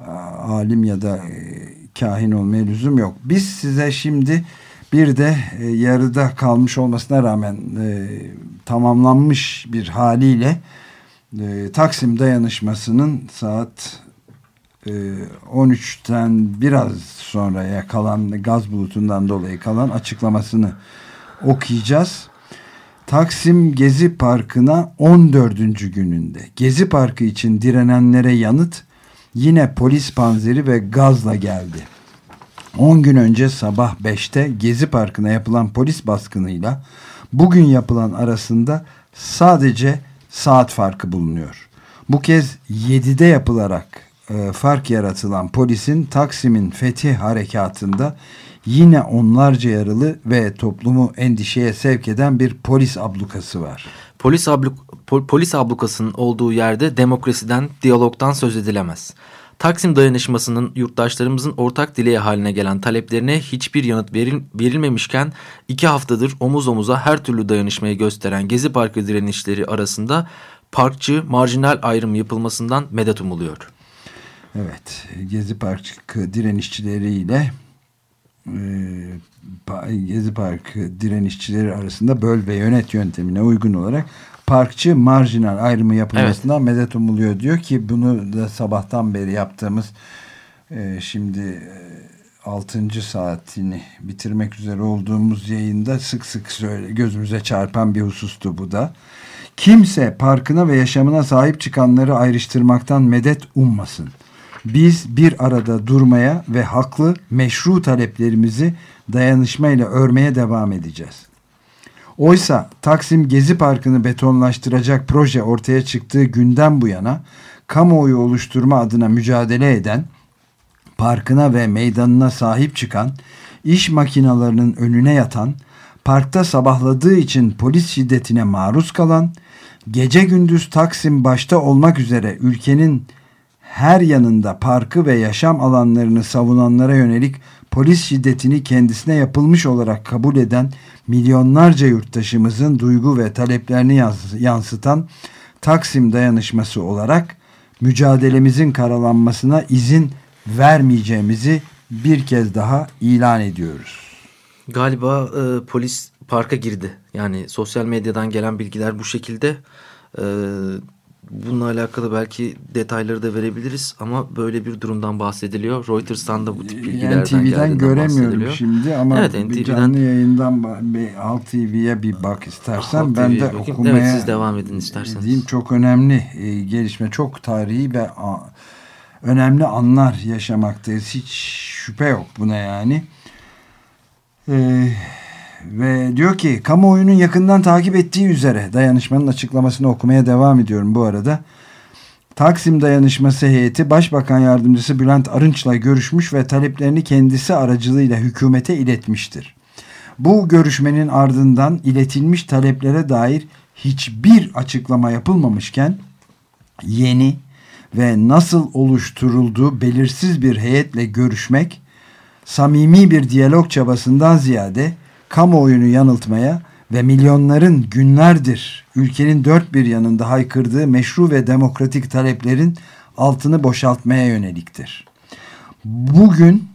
e, alim ya da e, kahin olmaya lüzum yok. Biz size şimdi bir de e, yarıda kalmış olmasına rağmen e, tamamlanmış bir haliyle e, Taksim dayanışmasının saat 13'ten e, biraz sonraya kalan gaz bulutundan dolayı kalan açıklamasını okuyacağız. Taksim Gezi Parkı'na 14. gününde Gezi Parkı için direnenlere yanıt yine polis panzeri ve gazla geldi. 10 gün önce sabah 5'te Gezi Parkı'na yapılan polis baskınıyla bugün yapılan arasında sadece saat farkı bulunuyor. Bu kez 7'de yapılarak e, fark yaratılan polisin Taksim'in fethi harekatında yine onlarca yaralı ve toplumu endişeye sevk eden bir polis ablukası var. Polis, abluk, polis ablukasının olduğu yerde demokrasiden, diyalogtan söz edilemez. Taksim dayanışmasının yurttaşlarımızın ortak dileği haline gelen taleplerine hiçbir yanıt veril, verilmemişken iki haftadır omuz omuza her türlü dayanışmayı gösteren Gezi Parkı direnişleri arasında parkçı, marjinal ayrım yapılmasından medet umuluyor. Evet, Gezi Parkı direnişçileriyle e, Gezi Parkı direnişçileri arasında böl ve yönet yöntemine uygun olarak parkçı marjinal ayrımı yapılmasından evet. medet umuluyor diyor ki bunu da sabahtan beri yaptığımız e, şimdi e, 6. saatini bitirmek üzere olduğumuz yayında sık sık söyle, gözümüze çarpan bir husustu bu da. Kimse parkına ve yaşamına sahip çıkanları ayrıştırmaktan medet ummasın. Biz bir arada durmaya ve haklı meşru taleplerimizi dayanışmayla örmeye devam edeceğiz. Oysa Taksim Gezi Parkı'nı betonlaştıracak proje ortaya çıktığı günden bu yana kamuoyu oluşturma adına mücadele eden, parkına ve meydanına sahip çıkan, iş makinalarının önüne yatan, parkta sabahladığı için polis şiddetine maruz kalan, gece gündüz Taksim başta olmak üzere ülkenin her yanında parkı ve yaşam alanlarını savunanlara yönelik polis şiddetini kendisine yapılmış olarak kabul eden milyonlarca yurttaşımızın duygu ve taleplerini yansıtan Taksim dayanışması olarak mücadelemizin karalanmasına izin vermeyeceğimizi bir kez daha ilan ediyoruz. Galiba e, polis parka girdi. Yani sosyal medyadan gelen bilgiler bu şekilde. E, bununla alakalı belki detayları da verebiliriz ama böyle bir durumdan bahsediliyor. Reuters'tan da bu tip bilgilerden NTV'den göremiyorum şimdi ama evet, NTV'den, canlı yayından Alt TV'ye bir bak istersen Alt ben de bakayım. okumaya evet, siz devam edin isterseniz. Diyeyim, çok önemli e, gelişme çok tarihi ve a, önemli anlar yaşamaktayız. Hiç şüphe yok buna yani. Eee ve diyor ki kamuoyunun yakından takip ettiği üzere dayanışmanın açıklamasını okumaya devam ediyorum bu arada. Taksim Dayanışması heyeti Başbakan Yardımcısı Bülent Arınç'la görüşmüş ve taleplerini kendisi aracılığıyla hükümete iletmiştir. Bu görüşmenin ardından iletilmiş taleplere dair hiçbir açıklama yapılmamışken yeni ve nasıl oluşturulduğu belirsiz bir heyetle görüşmek samimi bir diyalog çabasından ziyade kamuoyunu yanıltmaya ve milyonların günlerdir ülkenin dört bir yanında haykırdığı meşru ve demokratik taleplerin altını boşaltmaya yöneliktir. Bugün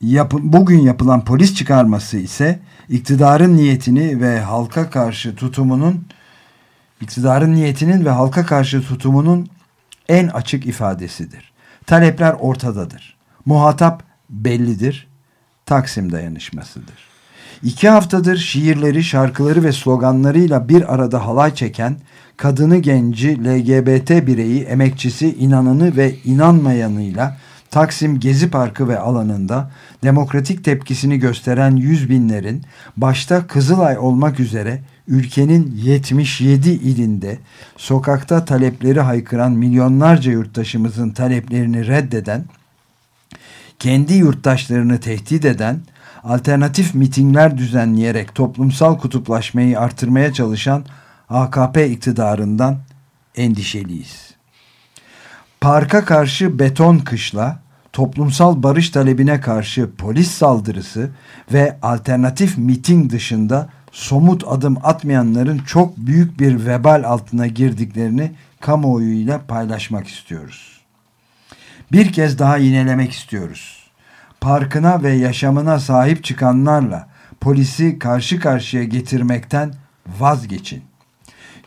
yap bugün yapılan polis çıkarması ise iktidarın niyetini ve halka karşı tutumunun iktidarın niyetinin ve halka karşı tutumunun en açık ifadesidir. Talepler ortadadır. Muhatap bellidir. Taksim dayanışmasıdır. İki haftadır şiirleri, şarkıları ve sloganlarıyla bir arada halay çeken, kadını genci, LGBT bireyi, emekçisi, inananı ve inanmayanıyla Taksim Gezi Parkı ve alanında demokratik tepkisini gösteren yüz binlerin başta Kızılay olmak üzere ülkenin 77 ilinde sokakta talepleri haykıran milyonlarca yurttaşımızın taleplerini reddeden, kendi yurttaşlarını tehdit eden alternatif mitingler düzenleyerek toplumsal kutuplaşmayı artırmaya çalışan AKP iktidarından endişeliyiz. Parka karşı beton kışla, toplumsal barış talebine karşı polis saldırısı ve alternatif miting dışında somut adım atmayanların çok büyük bir vebal altına girdiklerini kamuoyuyla paylaşmak istiyoruz. Bir kez daha yinelemek istiyoruz parkına ve yaşamına sahip çıkanlarla polisi karşı karşıya getirmekten vazgeçin.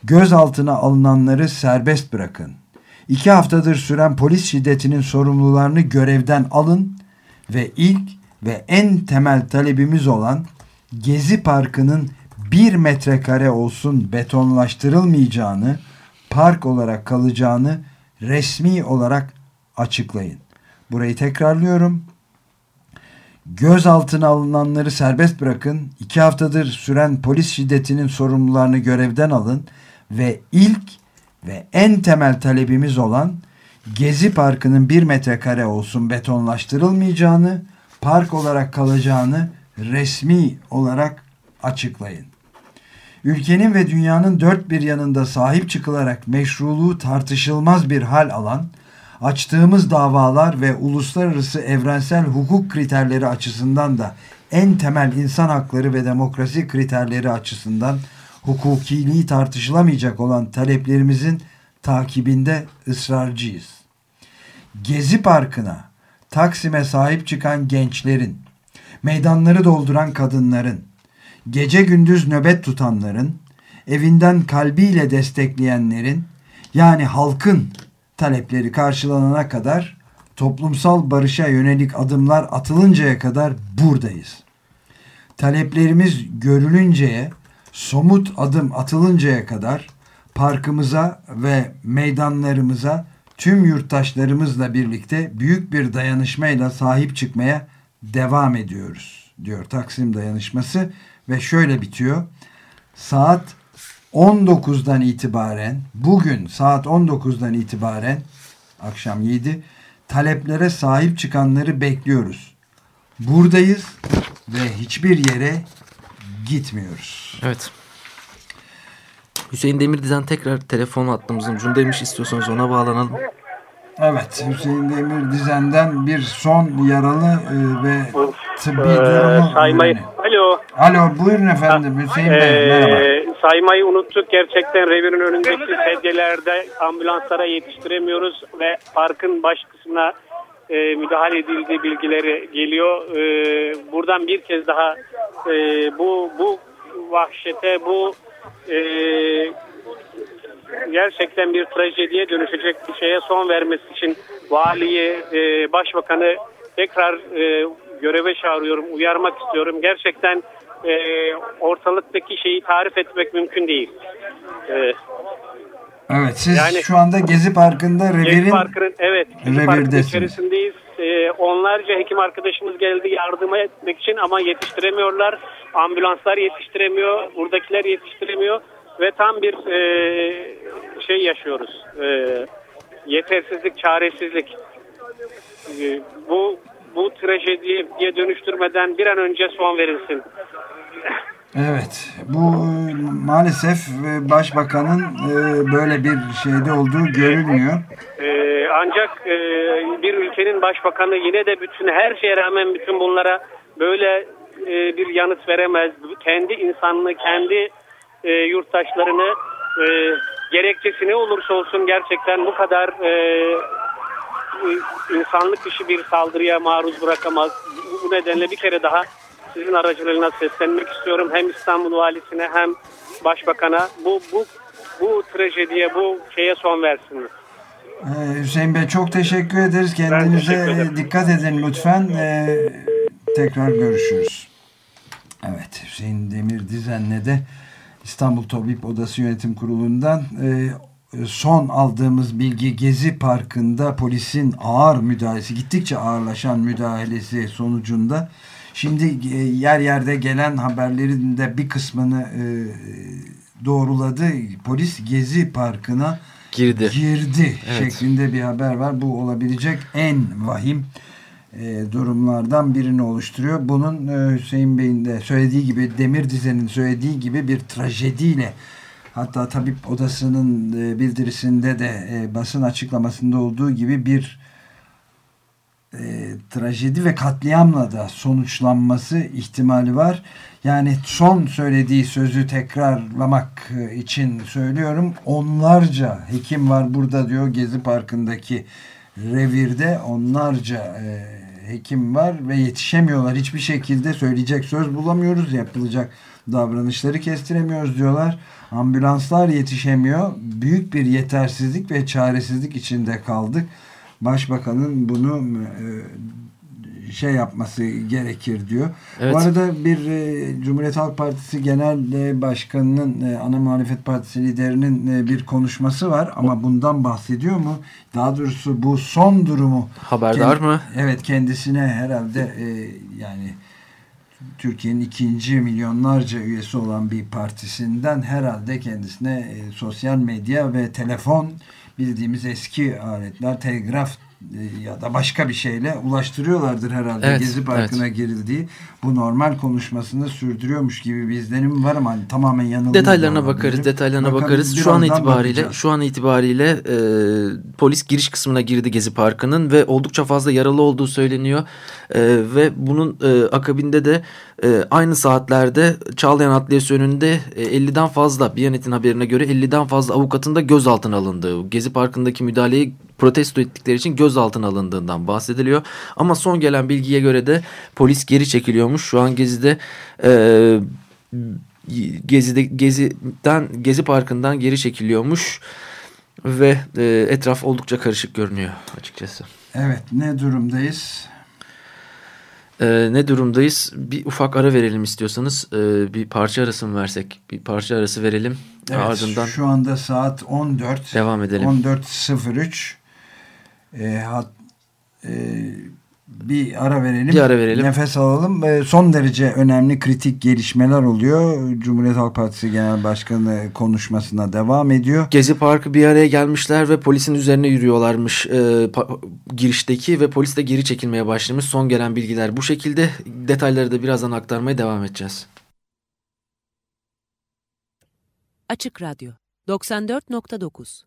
Gözaltına alınanları serbest bırakın. İki haftadır süren polis şiddetinin sorumlularını görevden alın ve ilk ve en temel talebimiz olan Gezi Parkı'nın bir metrekare olsun betonlaştırılmayacağını, park olarak kalacağını resmi olarak açıklayın. Burayı tekrarlıyorum. Gözaltına alınanları serbest bırakın. İki haftadır süren polis şiddetinin sorumlularını görevden alın ve ilk ve en temel talebimiz olan Gezi Parkı'nın bir metrekare olsun betonlaştırılmayacağını, park olarak kalacağını resmi olarak açıklayın. Ülkenin ve dünyanın dört bir yanında sahip çıkılarak meşruluğu tartışılmaz bir hal alan, açtığımız davalar ve uluslararası evrensel hukuk kriterleri açısından da en temel insan hakları ve demokrasi kriterleri açısından hukukiliği tartışılamayacak olan taleplerimizin takibinde ısrarcıyız. Gezi Parkı'na, Taksim'e sahip çıkan gençlerin, meydanları dolduran kadınların, gece gündüz nöbet tutanların, evinden kalbiyle destekleyenlerin, yani halkın talepleri karşılanana kadar toplumsal barışa yönelik adımlar atılıncaya kadar buradayız. Taleplerimiz görülünceye, somut adım atılıncaya kadar parkımıza ve meydanlarımıza tüm yurttaşlarımızla birlikte büyük bir dayanışmayla sahip çıkmaya devam ediyoruz diyor Taksim Dayanışması ve şöyle bitiyor. Saat 19'dan itibaren bugün saat 19'dan itibaren akşam 7 taleplere sahip çıkanları bekliyoruz. Buradayız ve hiçbir yere gitmiyoruz. Evet. Hüseyin Demirdizen tekrar telefon hattımızın ucundaymış. İstiyorsanız ona bağlanalım. Evet Hüseyin Demir Dizen'den bir son yaralı e, ve tıbbi durumu. Ee, saymayı. Alo. Alo buyurun efendim Hüseyin Bey Ee, merhaba. Saymayı unuttuk. Gerçekten revirin önündeki seddelerde ambulanslara yetiştiremiyoruz ve parkın baş kısmına e, müdahale edildiği bilgileri geliyor. E, buradan bir kez daha e, bu bu vahşete bu e, gerçekten bir trajediye dönüşecek bir şeye son vermesi için valiyi, e, başbakanı tekrar e, göreve çağırıyorum, uyarmak istiyorum. Gerçekten e, ortalıktaki şeyi tarif etmek mümkün değil. E, Evet siz yani- şu anda Gezi Parkı'nda Gezi revirin Parkı'nın evet Gezi içerisindeyiz. Ee, onlarca hekim arkadaşımız geldi yardıma etmek için ama yetiştiremiyorlar. Ambulanslar yetiştiremiyor, buradakiler yetiştiremiyor ve tam bir e, şey yaşıyoruz. E, yetersizlik, çaresizlik. E, bu bu trajediye dönüştürmeden bir an önce son verilsin. Evet bu e, maalesef e, başbakanın e, böyle bir şeyde olduğu görülmüyor. Ancak bir ülkenin başbakanı yine de bütün her şeye rağmen bütün bunlara böyle bir yanıt veremez. Kendi insanını, kendi yurttaşlarını gerekçesi ne olursa olsun gerçekten bu kadar insanlık dışı bir saldırıya maruz bırakamaz. Bu, nedenle bir kere daha sizin aracılığına seslenmek istiyorum. Hem İstanbul Valisi'ne hem Başbakan'a bu bu bu trajediye, bu şeye son versinler. Ee, Hüseyin Bey çok teşekkür ederiz. Kendinize teşekkür e, dikkat edin lütfen. Ee, tekrar görüşürüz. Evet Hüseyin Demir Dizen'le de İstanbul Tabip Odası Yönetim Kurulu'ndan e, son aldığımız bilgi Gezi Parkı'nda polisin ağır müdahalesi, gittikçe ağırlaşan müdahalesi sonucunda şimdi e, yer yerde gelen haberlerin de bir kısmını e, doğruladı. Polis Gezi Parkı'na Girdi. girdi Evet. şeklinde bir haber var. Bu olabilecek en vahim e, durumlardan birini oluşturuyor. Bunun e, Hüseyin Bey'in de söylediği gibi Demir Dizen'in söylediği gibi bir trajediyle hatta tabip odasının e, bildirisinde de e, basın açıklamasında olduğu gibi bir e, trajedi ve katliamla da sonuçlanması ihtimali var. Yani son söylediği sözü tekrarlamak e, için söylüyorum. Onlarca hekim var burada diyor Gezi Parkı'ndaki revirde onlarca e, hekim var ve yetişemiyorlar. Hiçbir şekilde söyleyecek söz bulamıyoruz. Yapılacak davranışları kestiremiyoruz diyorlar. Ambulanslar yetişemiyor. Büyük bir yetersizlik ve çaresizlik içinde kaldık. Başbakanın bunu e, şey yapması gerekir diyor. Evet. Bu arada bir e, Cumhuriyet Halk Partisi Genel e, Başkanı'nın ana muhalefet partisi liderinin bir konuşması var ama bundan bahsediyor mu? Daha doğrusu bu son durumu Haberdar mı? Evet kendisine herhalde yani Türkiye'nin ikinci milyonlarca üyesi olan bir partisinden herhalde kendisine e, sosyal medya ve telefon bildiğimiz eski aletler, telgraf ya da başka bir şeyle ulaştırıyorlardır herhalde Evet, Gezi Parkı'na girildiği bu normal konuşmasını sürdürüyormuş gibi bir izlenim var ama tamamen yanılıyor. Detaylarına bakarız, detaylarına Bakalım, bakarız. Şu an itibariyle bakacağız. şu an itibariyle e, polis giriş kısmına girdi Gezi Parkı'nın ve oldukça fazla yaralı olduğu söyleniyor. E, ve bunun e, akabinde de e, aynı saatlerde Çağlayan Adliyesi önünde e, 50'den fazla Biyanet'in haberine göre 50'den fazla avukatın da gözaltına alındığı, Gezi Parkı'ndaki müdahaleyi protesto ettikleri için gözaltına alındığından bahsediliyor. Ama son gelen bilgiye göre de polis geri çekiliyormuş. Şu an Gezi'de e, Gezi'de Gezi'den Gezi Parkı'ndan geri çekiliyormuş ve e, etraf oldukça karışık görünüyor açıkçası. Evet ne durumdayız? E, ne durumdayız? Bir ufak ara verelim istiyorsanız. E, bir parça arası mı versek? Bir parça arası verelim. Evet, Ardından şu anda saat 14. devam edelim. 14.03 e, hat, e, bir ara verelim. Bir ara verelim. Nefes alalım. E, son derece önemli kritik gelişmeler oluyor. Cumhuriyet Halk Partisi Genel Başkanı konuşmasına devam ediyor. Gezi Parkı bir araya gelmişler ve polisin üzerine yürüyorlarmış e, girişteki ve polis de geri çekilmeye başlamış. Son gelen bilgiler bu şekilde. Detayları da birazdan aktarmaya devam edeceğiz. Açık Radyo 94.9